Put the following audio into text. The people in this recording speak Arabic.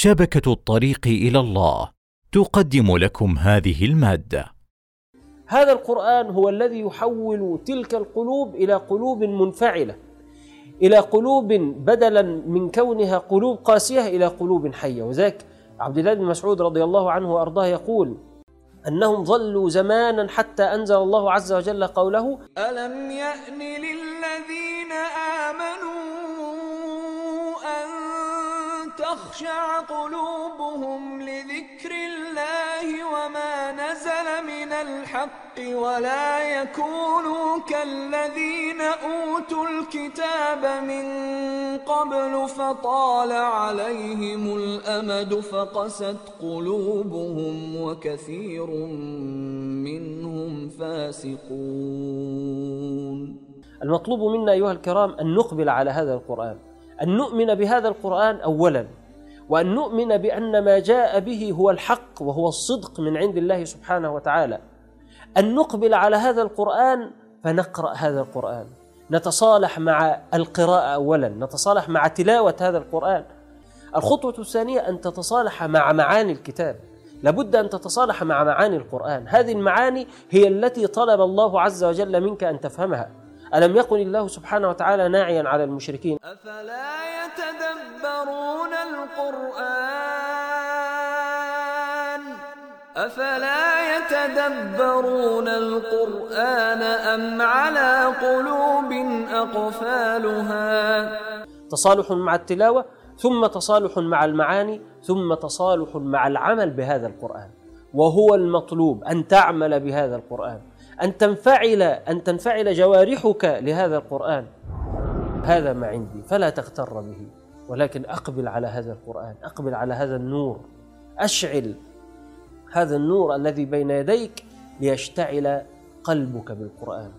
شبكة الطريق إلى الله تقدم لكم هذه المادة. هذا القرآن هو الذي يحول تلك القلوب إلى قلوب منفعلة إلى قلوب بدلا من كونها قلوب قاسية إلى قلوب حية. وذاك عبد الله بن مسعود رضي الله عنه وأرضاه يقول أنهم ظلوا زمانا حتى أنزل الله عز وجل قوله ألم يأن للذين آمنوا تخشع قلوبهم لذكر الله وما نزل من الحق ولا يكونوا كالذين أوتوا الكتاب من قبل فطال عليهم الأمد فقست قلوبهم وكثير منهم فاسقون. المطلوب منا أيها الكرام أن نقبل على هذا القرآن. أن نؤمن بهذا القرآن أولا وأن نؤمن بأن ما جاء به هو الحق وهو الصدق من عند الله سبحانه وتعالى. أن نقبل على هذا القرآن فنقرأ هذا القرآن. نتصالح مع القراءة أولا نتصالح مع تلاوة هذا القرآن. الخطوة الثانية أن تتصالح مع معاني الكتاب. لابد أن تتصالح مع معاني القرآن. هذه المعاني هي التي طلب الله عز وجل منك أن تفهمها. ألم يقل الله سبحانه وتعالى ناعيا على المشركين؟ أفلا يتدبرون القرآن؟ أفلا يتدبرون القرآن أم على قلوب أقفالها؟ تصالح مع التلاوة ثم تصالح مع المعاني ثم تصالح مع العمل بهذا القرآن. وهو المطلوب أن تعمل بهذا القرآن. أن تنفعل أن تنفعل جوارحك لهذا القرآن. هذا ما عندي فلا تغتر به. ولكن أقبل على هذا القرآن أقبل على هذا النور. أشعل هذا النور الذي بين يديك ليشتعل قلبك بالقرآن.